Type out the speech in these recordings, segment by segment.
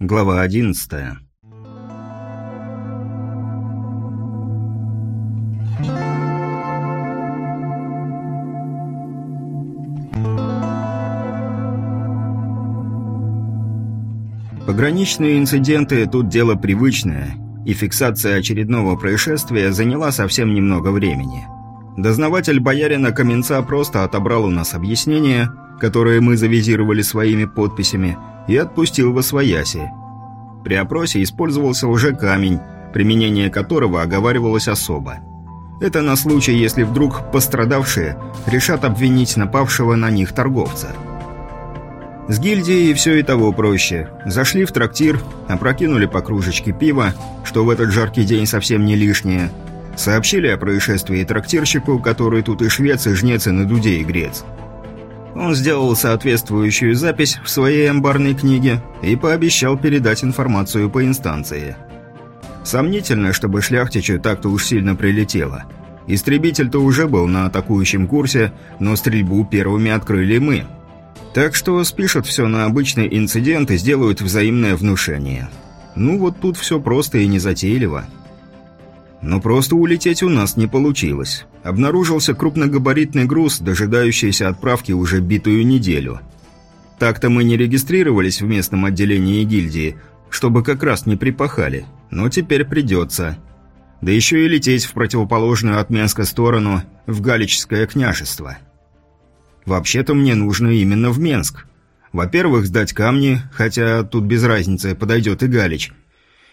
Глава одиннадцатая. Пограничные инциденты тут дело привычное, и фиксация очередного происшествия заняла совсем немного времени. Дознаватель боярина Каменца просто отобрал у нас объяснения, которые мы завизировали своими подписями, и отпустил во свояси. При опросе использовался уже камень, применение которого оговаривалось особо. Это на случай, если вдруг пострадавшие решат обвинить напавшего на них торговца. С гильдией все и того проще. Зашли в трактир, опрокинули по кружечке пива, что в этот жаркий день совсем не лишнее. Сообщили о происшествии трактирщику, который тут и швец, и жнец, и на дуде и грец. Он сделал соответствующую запись в своей амбарной книге и пообещал передать информацию по инстанции. Сомнительно, чтобы шляхтичу так-то уж сильно прилетело. Истребитель-то уже был на атакующем курсе, но стрельбу первыми открыли мы. Так что спишут все на обычный инцидент и сделают взаимное внушение. Ну вот тут все просто и незатейливо. Но просто улететь у нас не получилось. Обнаружился крупногабаритный груз, дожидающийся отправки уже битую неделю. Так-то мы не регистрировались в местном отделении гильдии, чтобы как раз не припахали, но теперь придется. Да еще и лететь в противоположную от Менска сторону, в Галическое княжество. Вообще-то мне нужно именно в Менск. Во-первых, сдать камни, хотя тут без разницы, подойдет и Галич –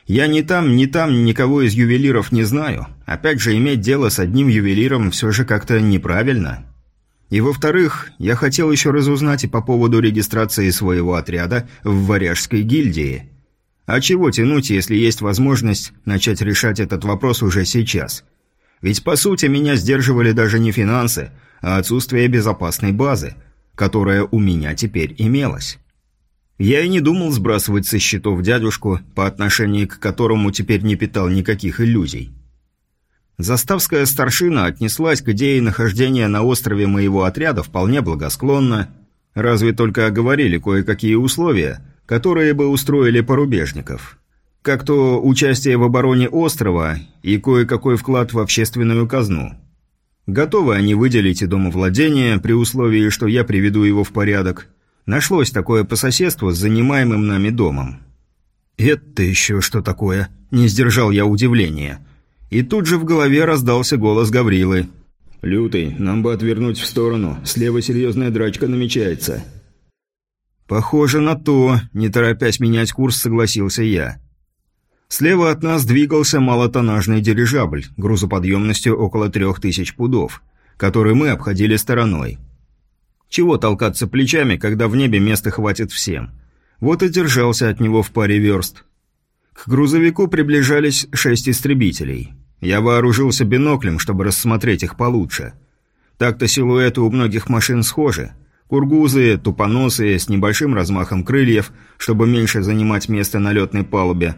я ни там, ни там никого из ювелиров не знаю. Опять же, иметь дело с одним ювелиром все же как-то неправильно. И во-вторых, я хотел еще разузнать и по поводу регистрации своего отряда в Варяжской гильдии. А чего тянуть, если есть возможность начать решать этот вопрос уже сейчас? Ведь по сути меня сдерживали даже не финансы, а отсутствие безопасной базы, которая у меня теперь имелась. Я и не думал сбрасывать со счетов дядюшку, по отношению к которому теперь не питал никаких иллюзий. Заставская старшина отнеслась к идее нахождения на острове моего отряда вполне благосклонно, разве только оговорили кое-какие условия, которые бы устроили порубежников. Как то участие в обороне острова и кое-какой вклад в общественную казну. Готовы они выделить и домовладение при условии, что я приведу его в порядок – Нашлось такое по соседству с занимаемым нами домом. «Это еще что такое?» – не сдержал я удивления. И тут же в голове раздался голос Гаврилы. «Лютый, нам бы отвернуть в сторону. Слева серьезная драчка намечается». «Похоже на то», – не торопясь менять курс, согласился я. Слева от нас двигался малотоннажный дирижабль, грузоподъемностью около трех тысяч пудов, который мы обходили стороной. Чего толкаться плечами, когда в небе места хватит всем? Вот и держался от него в паре верст. К грузовику приближались шесть истребителей. Я вооружился биноклем, чтобы рассмотреть их получше. Так-то силуэты у многих машин схожи. Кургузы, тупоносые, с небольшим размахом крыльев, чтобы меньше занимать место на летной палубе.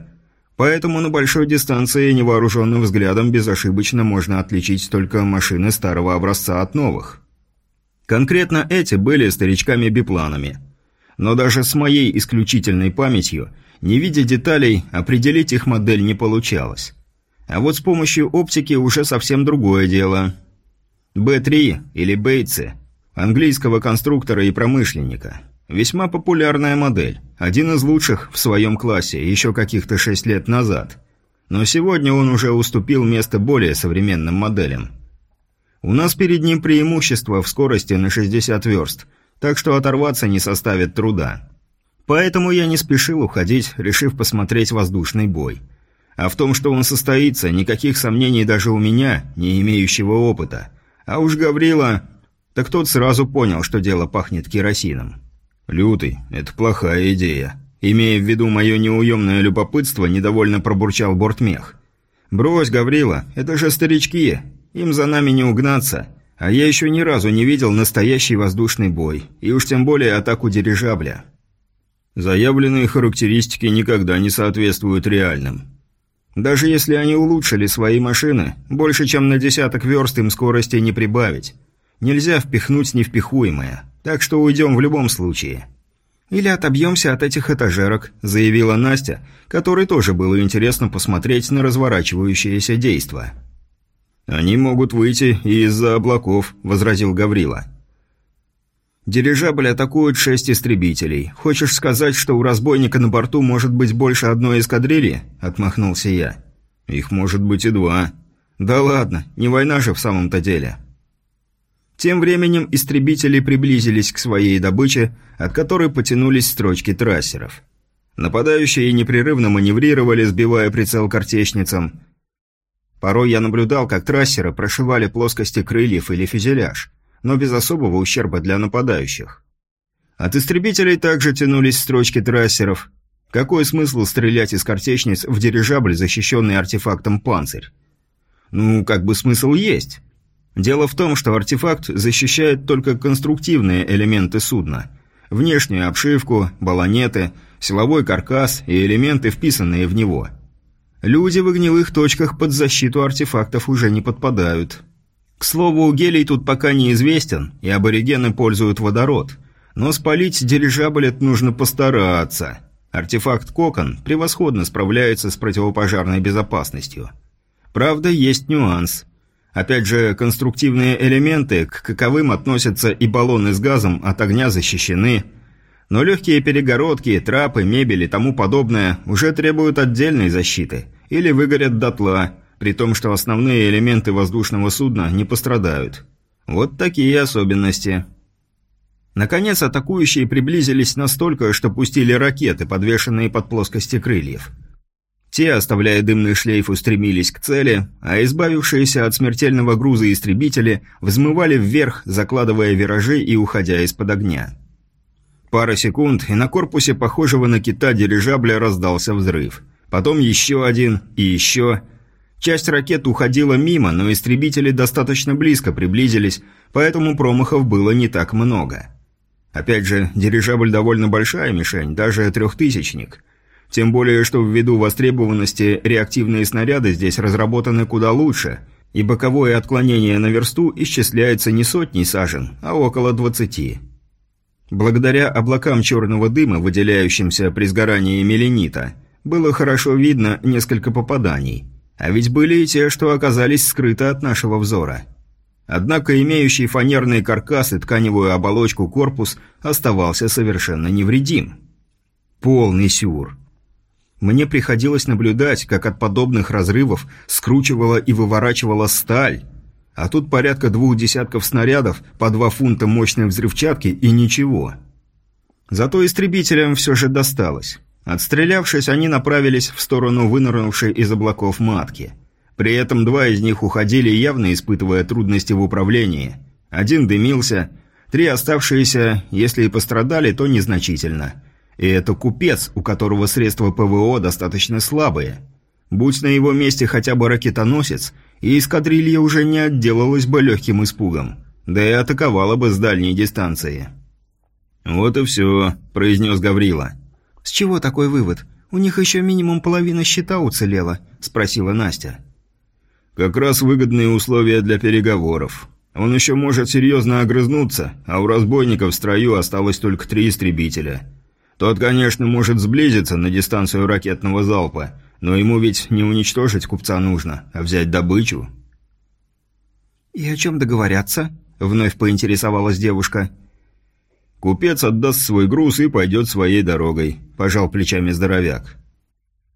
Поэтому на большой дистанции невооруженным взглядом безошибочно можно отличить только машины старого образца от новых. Конкретно эти были старичками-бипланами. Но даже с моей исключительной памятью, не видя деталей, определить их модель не получалось. А вот с помощью оптики уже совсем другое дело. Б-3 или Бейтсы, английского конструктора и промышленника. Весьма популярная модель, один из лучших в своем классе еще каких-то шесть лет назад. Но сегодня он уже уступил место более современным моделям – у нас перед ним преимущество в скорости на 60 верст, так что оторваться не составит труда. Поэтому я не спешил уходить, решив посмотреть воздушный бой. А в том, что он состоится, никаких сомнений даже у меня, не имеющего опыта. А уж Гаврила... Так тот сразу понял, что дело пахнет керосином. «Лютый, это плохая идея». Имея в виду мое неуемное любопытство, недовольно пробурчал бортмех. «Брось, Гаврила, это же старички. Им за нами не угнаться, а я еще ни разу не видел настоящий воздушный бой, и уж тем более атаку дирижабля. Заявленные характеристики никогда не соответствуют реальным. Даже если они улучшили свои машины, больше чем на десяток верст им скорости не прибавить. Нельзя впихнуть невпихуемое, так что уйдем в любом случае. «Или отобьемся от этих этажерок», – заявила Настя, которой тоже было интересно посмотреть на разворачивающееся действо. «Они могут выйти и из-за облаков», – возразил Гаврила. «Дирижабль атакует шесть истребителей. Хочешь сказать, что у разбойника на борту может быть больше одной эскадрильи?» – отмахнулся я. «Их может быть и два». «Да ладно, не война же в самом-то деле». Тем временем истребители приблизились к своей добыче, от которой потянулись строчки трассеров. Нападающие непрерывно маневрировали, сбивая прицел картечницам. Порой я наблюдал, как трассеры прошивали плоскости крыльев или фюзеляж, но без особого ущерба для нападающих. От истребителей также тянулись строчки трассеров. Какой смысл стрелять из картечниц в дирижабль, защищенный артефактом «Панцирь»? Ну, как бы смысл есть. Дело в том, что артефакт защищает только конструктивные элементы судна. Внешнюю обшивку, баллонеты, силовой каркас и элементы, вписанные в него. Люди в огневых точках под защиту артефактов уже не подпадают. К слову, гелий тут пока неизвестен, и аборигены пользуют водород. Но спалить дирижабль это нужно постараться. Артефакт «Кокон» превосходно справляется с противопожарной безопасностью. Правда, есть нюанс – Опять же, конструктивные элементы, к каковым относятся и баллоны с газом, от огня защищены. Но легкие перегородки, трапы, мебель и тому подобное уже требуют отдельной защиты. Или выгорят дотла, при том, что основные элементы воздушного судна не пострадают. Вот такие особенности. Наконец, атакующие приблизились настолько, что пустили ракеты, подвешенные под плоскости крыльев. Те, оставляя дымный шлейф, устремились к цели, а избавившиеся от смертельного груза истребители взмывали вверх, закладывая виражи и уходя из-под огня. Пара секунд, и на корпусе похожего на кита дирижабля раздался взрыв. Потом еще один и еще. Часть ракет уходила мимо, но истребители достаточно близко приблизились, поэтому промахов было не так много. Опять же, дирижабль довольно большая мишень, даже трехтысячник – тем более, что ввиду востребованности реактивные снаряды здесь разработаны куда лучше, и боковое отклонение на версту исчисляется не сотней сажен, а около двадцати. Благодаря облакам черного дыма, выделяющимся при сгорании меленита, было хорошо видно несколько попаданий. А ведь были и те, что оказались скрыты от нашего взора. Однако имеющий фанерный каркас и тканевую оболочку корпус оставался совершенно невредим. Полный сюр. Мне приходилось наблюдать, как от подобных разрывов скручивала и выворачивала сталь. А тут порядка двух десятков снарядов, по два фунта мощной взрывчатки и ничего. Зато истребителям все же досталось. Отстрелявшись, они направились в сторону вынырнувшей из облаков матки. При этом два из них уходили, явно испытывая трудности в управлении. Один дымился, три оставшиеся, если и пострадали, то незначительно – и это купец, у которого средства ПВО достаточно слабые. Будь на его месте хотя бы ракетоносец, и эскадрилья уже не отделалась бы легким испугом, да и атаковала бы с дальней дистанции. «Вот и все», – произнес Гаврила. «С чего такой вывод? У них еще минимум половина щита уцелела», – спросила Настя. «Как раз выгодные условия для переговоров. Он еще может серьезно огрызнуться, а у разбойников в строю осталось только три истребителя. Тот, конечно, может сблизиться на дистанцию ракетного залпа, но ему ведь не уничтожить купца нужно, а взять добычу. «И о чем договорятся?» — вновь поинтересовалась девушка. «Купец отдаст свой груз и пойдет своей дорогой», – пожал плечами здоровяк.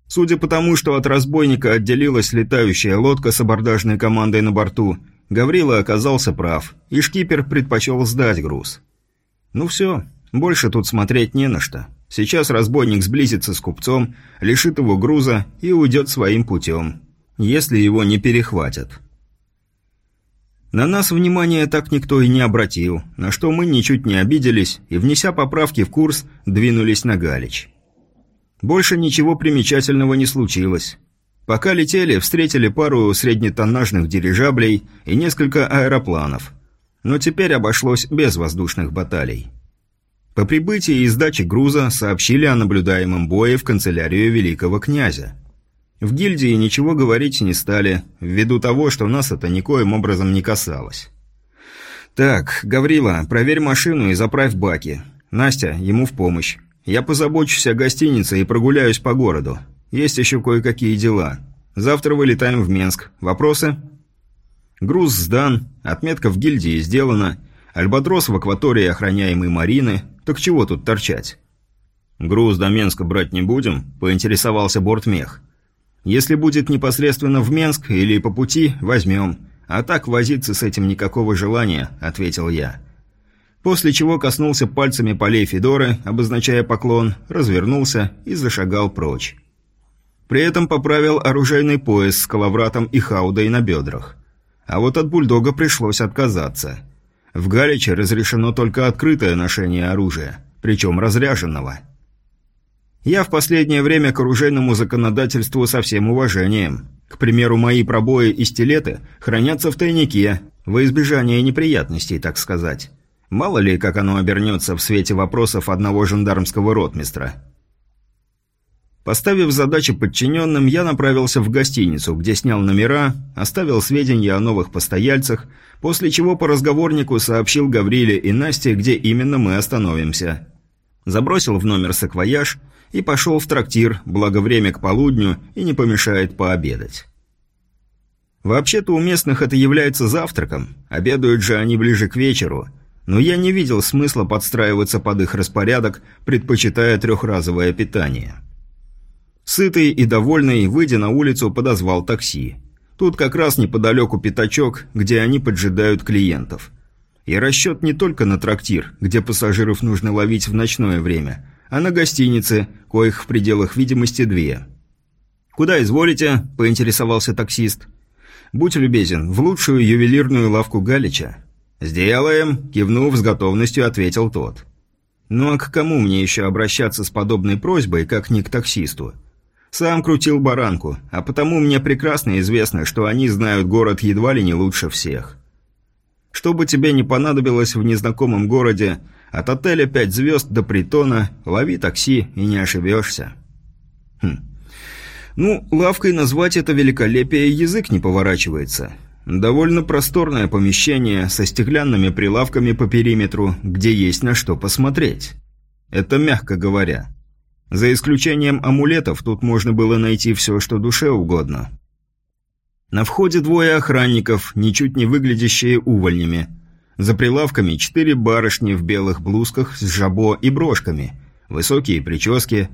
Судя по тому, что от разбойника отделилась летающая лодка с абордажной командой на борту, Гаврила оказался прав, и шкипер предпочел сдать груз. «Ну все, больше тут смотреть не на что. Сейчас разбойник сблизится с купцом, лишит его груза и уйдет своим путем, если его не перехватят. На нас внимания так никто и не обратил, на что мы ничуть не обиделись и, внеся поправки в курс, двинулись на Галич. Больше ничего примечательного не случилось. Пока летели, встретили пару среднетоннажных дирижаблей и несколько аэропланов. Но теперь обошлось без воздушных баталий. По прибытии и сдаче груза сообщили о наблюдаемом бое в канцелярию великого князя. В гильдии ничего говорить не стали, ввиду того, что нас это никоим образом не касалось. «Так, Гаврила, проверь машину и заправь баки. Настя, ему в помощь», Я позабочусь о гостинице и прогуляюсь по городу. Есть еще кое-какие дела. Завтра вылетаем в Менск. Вопросы?» Груз сдан, отметка в гильдии сделана, альбатрос в акватории охраняемой Марины. Так чего тут торчать? «Груз до Менска брать не будем?» – поинтересовался бортмех. «Если будет непосредственно в Менск или по пути, возьмем. А так возиться с этим никакого желания», – ответил я. После чего коснулся пальцами полей Федоры, обозначая поклон, развернулся и зашагал прочь. При этом поправил оружейный пояс с коловратом и хаудой на бедрах. А вот от бульдога пришлось отказаться. В Галиче разрешено только открытое ношение оружия, причем разряженного. Я в последнее время к оружейному законодательству со всем уважением. К примеру, мои пробои и стилеты хранятся в тайнике, во избежание неприятностей, так сказать. Мало ли, как оно обернется в свете вопросов одного жандармского ротмистра. Поставив задачи подчиненным, я направился в гостиницу, где снял номера, оставил сведения о новых постояльцах, после чего по разговорнику сообщил Гавриле и Насте, где именно мы остановимся. Забросил в номер саквояж и пошел в трактир, благо время к полудню и не помешает пообедать. Вообще-то у местных это является завтраком, обедают же они ближе к вечеру, но я не видел смысла подстраиваться под их распорядок, предпочитая трехразовое питание. Сытый и довольный, выйдя на улицу, подозвал такси. Тут как раз неподалеку пятачок, где они поджидают клиентов. И расчет не только на трактир, где пассажиров нужно ловить в ночное время, а на гостинице, коих в пределах видимости две. «Куда изволите?» – поинтересовался таксист. «Будь любезен, в лучшую ювелирную лавку Галича». «Сделаем», – кивнув с готовностью, ответил тот. «Ну а к кому мне еще обращаться с подобной просьбой, как не к таксисту?» Сам крутил баранку, а потому мне прекрасно известно, что они знают город едва ли не лучше всех. Что бы тебе не понадобилось в незнакомом городе, от отеля «Пять звезд» до притона, лови такси и не ошибешься. Хм. Ну, лавкой назвать это великолепие язык не поворачивается. Довольно просторное помещение со стеклянными прилавками по периметру, где есть на что посмотреть. Это мягко говоря. За исключением амулетов, тут можно было найти все, что душе угодно. На входе двое охранников, ничуть не выглядящие увольнями. За прилавками четыре барышни в белых блузках с жабо и брошками, высокие прически,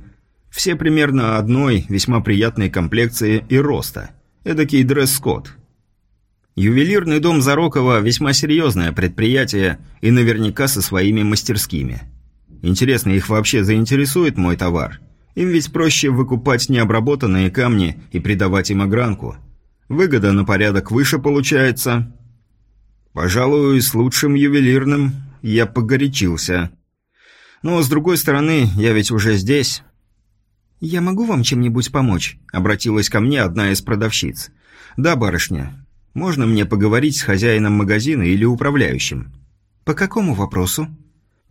все примерно одной, весьма приятной комплекции и роста. Эдакий дресс-код. Ювелирный дом Зарокова весьма серьезное предприятие и наверняка со своими мастерскими – Интересно, их вообще заинтересует мой товар? Им ведь проще выкупать необработанные камни и придавать им огранку. Выгода на порядок выше получается. Пожалуй, с лучшим ювелирным я погорячился. Но, с другой стороны, я ведь уже здесь. «Я могу вам чем-нибудь помочь?» – обратилась ко мне одна из продавщиц. «Да, барышня. Можно мне поговорить с хозяином магазина или управляющим?» «По какому вопросу?»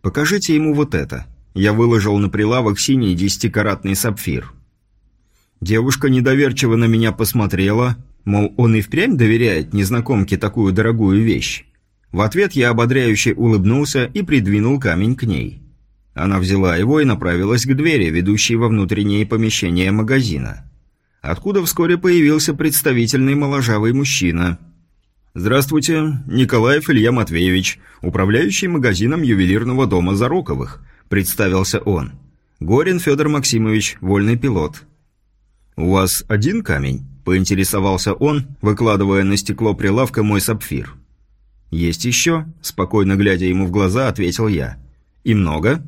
«Покажите ему вот это». Я выложил на прилавок синий десятикаратный сапфир. Девушка недоверчиво на меня посмотрела, мол, он и впрямь доверяет незнакомке такую дорогую вещь. В ответ я ободряюще улыбнулся и придвинул камень к ней. Она взяла его и направилась к двери, ведущей во внутреннее помещение магазина. Откуда вскоре появился представительный моложавый мужчина – «Здравствуйте, Николаев Илья Матвеевич, управляющий магазином ювелирного дома Зароковых», – представился он. «Горин Федор Максимович, вольный пилот». «У вас один камень?» – поинтересовался он, выкладывая на стекло прилавка мой сапфир. «Есть еще?» – спокойно глядя ему в глаза, ответил я. «И много?»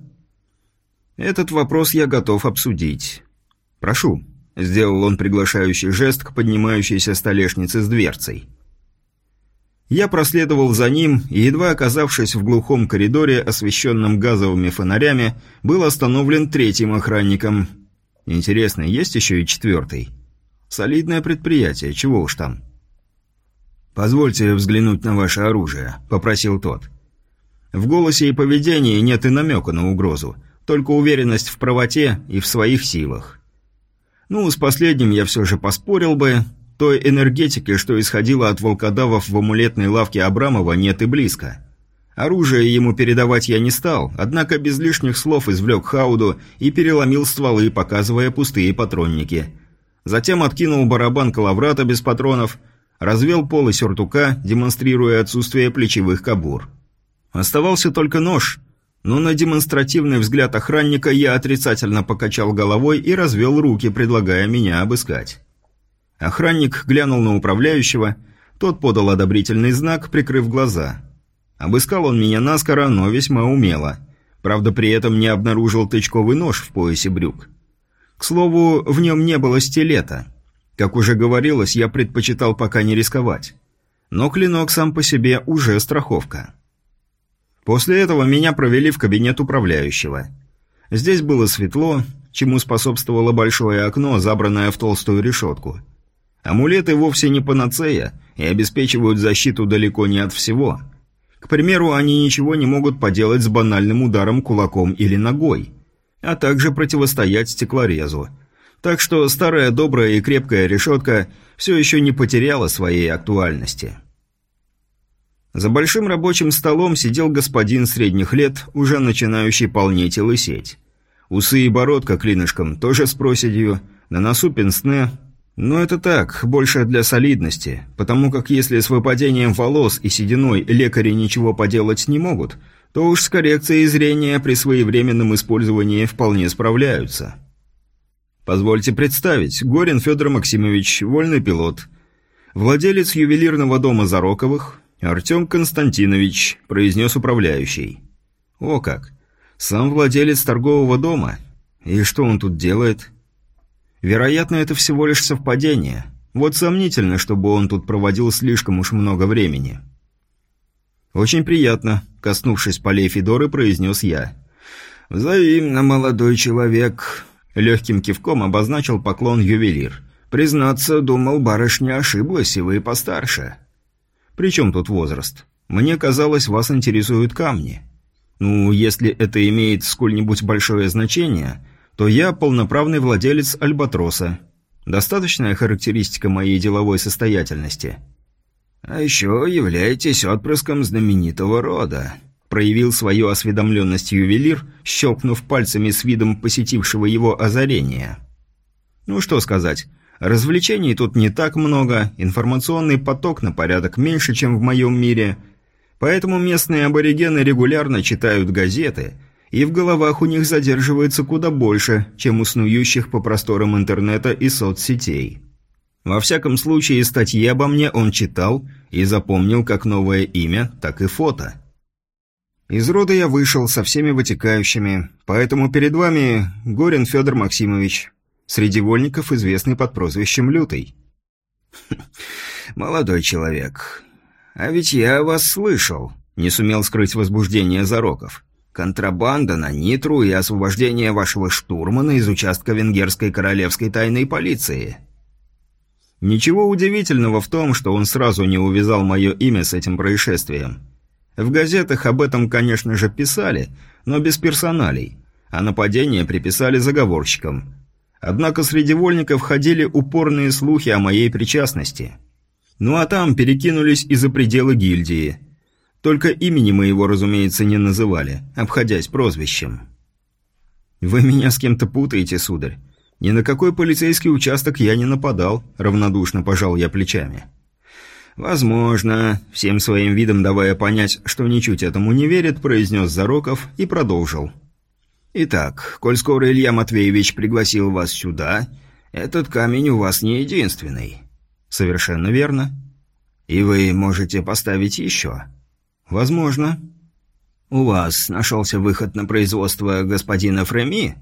«Этот вопрос я готов обсудить». «Прошу», – сделал он приглашающий жест к поднимающейся столешнице с дверцей. Я проследовал за ним и, едва оказавшись в глухом коридоре, освещенном газовыми фонарями, был остановлен третьим охранником. Интересно, есть еще и четвертый? Солидное предприятие, чего уж там. «Позвольте взглянуть на ваше оружие», — попросил тот. В голосе и поведении нет и намека на угрозу, только уверенность в правоте и в своих силах. Ну, с последним я все же поспорил бы, той энергетики, что исходила от волкодавов в амулетной лавке Абрамова, нет и близко. Оружие ему передавать я не стал, однако без лишних слов извлек хауду и переломил стволы, показывая пустые патронники. Затем откинул барабан калаврата без патронов, развел полы сюртука, демонстрируя отсутствие плечевых кобур. Оставался только нож, но на демонстративный взгляд охранника я отрицательно покачал головой и развел руки, предлагая меня обыскать. Охранник глянул на управляющего, тот подал одобрительный знак, прикрыв глаза. Обыскал он меня наскоро, но весьма умело. Правда, при этом не обнаружил тычковый нож в поясе брюк. К слову, в нем не было стилета. Как уже говорилось, я предпочитал пока не рисковать. Но клинок сам по себе уже страховка. После этого меня провели в кабинет управляющего. Здесь было светло, чему способствовало большое окно, забранное в толстую решетку. Амулеты вовсе не панацея и обеспечивают защиту далеко не от всего. К примеру, они ничего не могут поделать с банальным ударом кулаком или ногой, а также противостоять стеклорезу. Так что старая добрая и крепкая решетка все еще не потеряла своей актуальности. За большим рабочим столом сидел господин средних лет, уже начинающий полнеть и лысеть. Усы и бородка клинышком тоже с проседью, на носу пенсне, но это так, больше для солидности, потому как если с выпадением волос и сединой лекари ничего поделать не могут, то уж с коррекцией зрения при своевременном использовании вполне справляются. Позвольте представить, Горин Федор Максимович, вольный пилот, владелец ювелирного дома Зароковых, Артем Константинович, произнес управляющий. О как! Сам владелец торгового дома? И что он тут делает? Вероятно, это всего лишь совпадение. Вот сомнительно, чтобы он тут проводил слишком уж много времени. «Очень приятно», — коснувшись полей Федоры, произнес я. «Взаимно, молодой человек», — легким кивком обозначил поклон ювелир. «Признаться, думал, барышня ошиблась, и вы постарше». «При чем тут возраст? Мне казалось, вас интересуют камни». «Ну, если это имеет сколь-нибудь большое значение, то я полноправный владелец Альбатроса. Достаточная характеристика моей деловой состоятельности. А еще являетесь отпрыском знаменитого рода. Проявил свою осведомленность ювелир, щелкнув пальцами с видом посетившего его озарения. Ну что сказать, развлечений тут не так много, информационный поток на порядок меньше, чем в моем мире, поэтому местные аборигены регулярно читают газеты – и в головах у них задерживается куда больше, чем у снующих по просторам интернета и соцсетей. Во всяком случае, статьи обо мне он читал и запомнил как новое имя, так и фото. Из рода я вышел со всеми вытекающими, поэтому перед вами Горин Федор Максимович, среди вольников известный под прозвищем Лютый. «Молодой человек, а ведь я вас слышал», — не сумел скрыть возбуждение Зароков. Контрабанда на Нитру и освобождение вашего штурмана из участка венгерской королевской тайной полиции. Ничего удивительного в том, что он сразу не увязал мое имя с этим происшествием. В газетах об этом, конечно же, писали, но без персоналей, а нападение приписали заговорщикам. Однако среди вольников ходили упорные слухи о моей причастности. Ну а там перекинулись и за пределы гильдии – только имени моего, разумеется, не называли, обходясь прозвищем. «Вы меня с кем-то путаете, сударь. Ни на какой полицейский участок я не нападал», — равнодушно пожал я плечами. «Возможно», — всем своим видом давая понять, что ничуть этому не верит, произнес Зароков и продолжил. «Итак, коль скоро Илья Матвеевич пригласил вас сюда, этот камень у вас не единственный». «Совершенно верно». «И вы можете поставить еще». «Возможно». «У вас нашелся выход на производство господина Фреми?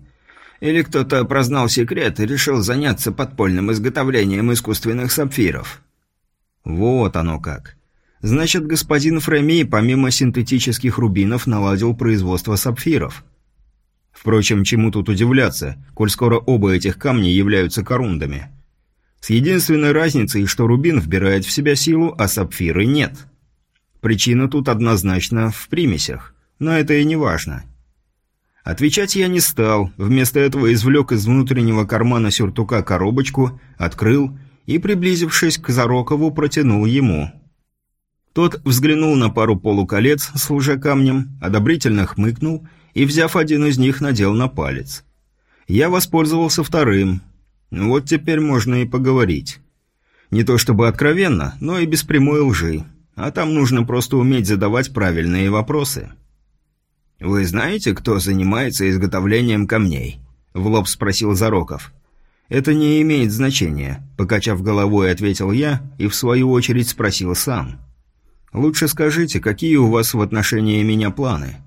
Или кто-то прознал секрет и решил заняться подпольным изготовлением искусственных сапфиров?» «Вот оно как. Значит, господин Фреми помимо синтетических рубинов наладил производство сапфиров». Впрочем, чему тут удивляться, коль скоро оба этих камня являются корундами. С единственной разницей, что рубин вбирает в себя силу, а сапфиры нет. Причина тут однозначно в примесях, но это и не важно. Отвечать я не стал, вместо этого извлек из внутреннего кармана сюртука коробочку, открыл и, приблизившись к Зарокову, протянул ему. Тот взглянул на пару полуколец с лжекамнем, одобрительно хмыкнул и, взяв один из них, надел на палец. Я воспользовался вторым. Вот теперь можно и поговорить. Не то чтобы откровенно, но и без прямой лжи. А там нужно просто уметь задавать правильные вопросы. «Вы знаете, кто занимается изготовлением камней?» — в лоб спросил Зароков. «Это не имеет значения», — покачав головой, ответил я и в свою очередь спросил сам. «Лучше скажите, какие у вас в отношении меня планы?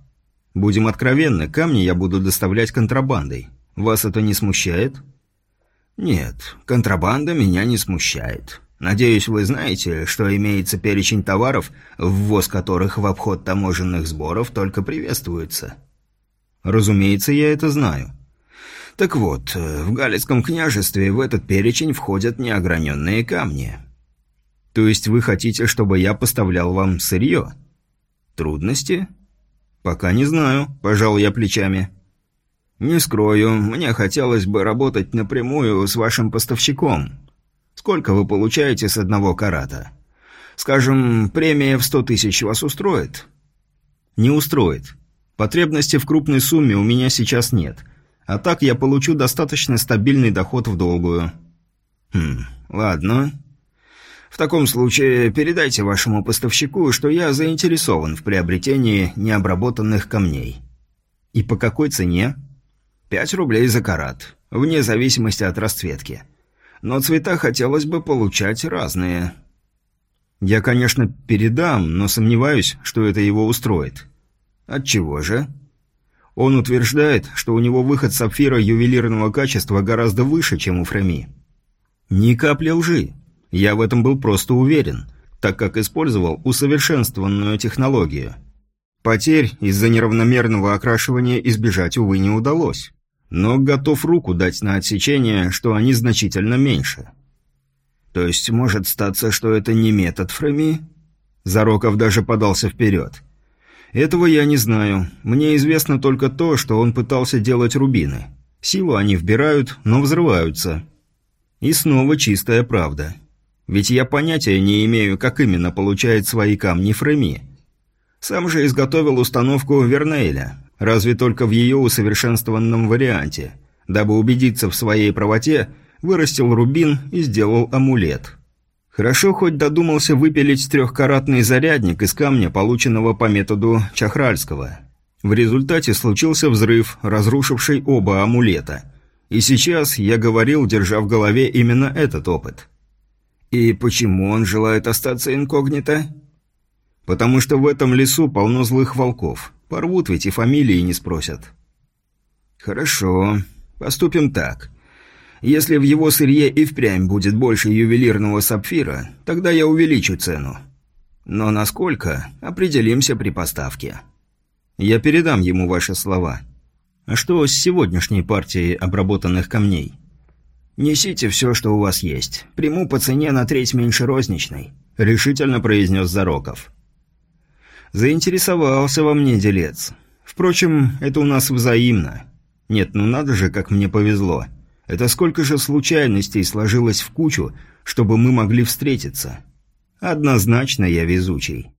Будем откровенны, камни я буду доставлять контрабандой. Вас это не смущает?» «Нет, контрабанда меня не смущает. Надеюсь, вы знаете, что имеется перечень товаров, ввоз которых в обход таможенных сборов только приветствуется». «Разумеется, я это знаю». Так вот, в Галицком княжестве в этот перечень входят неограненные камни. То есть вы хотите, чтобы я поставлял вам сырье? Трудности? Пока не знаю, пожал я плечами. Не скрою, мне хотелось бы работать напрямую с вашим поставщиком. Сколько вы получаете с одного карата? Скажем, премия в сто тысяч вас устроит? Не устроит. Потребности в крупной сумме у меня сейчас нет – а так я получу достаточно стабильный доход в долгую. Хм, ладно. В таком случае передайте вашему поставщику, что я заинтересован в приобретении необработанных камней. И по какой цене? Пять рублей за карат, вне зависимости от расцветки. Но цвета хотелось бы получать разные. Я, конечно, передам, но сомневаюсь, что это его устроит. Отчего же? Он утверждает, что у него выход сапфира ювелирного качества гораздо выше, чем у Фреми. Ни капли лжи. Я в этом был просто уверен, так как использовал усовершенствованную технологию. Потерь из-за неравномерного окрашивания избежать, увы, не удалось. Но готов руку дать на отсечение, что они значительно меньше. То есть может статься, что это не метод Фреми? Зароков даже подался вперед. Этого я не знаю. Мне известно только то, что он пытался делать рубины. Силу они вбирают, но взрываются. И снова чистая правда. Ведь я понятия не имею, как именно получает свои камни Фреми. Сам же изготовил установку Вернейля, разве только в ее усовершенствованном варианте. Дабы убедиться в своей правоте, вырастил рубин и сделал амулет. Хорошо хоть додумался выпилить трехкаратный зарядник из камня, полученного по методу Чахральского. В результате случился взрыв, разрушивший оба амулета. И сейчас я говорил, держа в голове именно этот опыт. И почему он желает остаться инкогнито? Потому что в этом лесу полно злых волков. Порвут ведь и фамилии не спросят. Хорошо, поступим так. Если в его сырье и впрямь будет больше ювелирного сапфира, тогда я увеличу цену. Но насколько, определимся при поставке. Я передам ему ваши слова. А что с сегодняшней партией обработанных камней? Несите все, что у вас есть. Приму по цене на треть меньше розничной, решительно произнес Зароков. Заинтересовался во мне делец. Впрочем, это у нас взаимно. Нет, ну надо же, как мне повезло. Это сколько же случайностей сложилось в кучу, чтобы мы могли встретиться? Однозначно я везучий.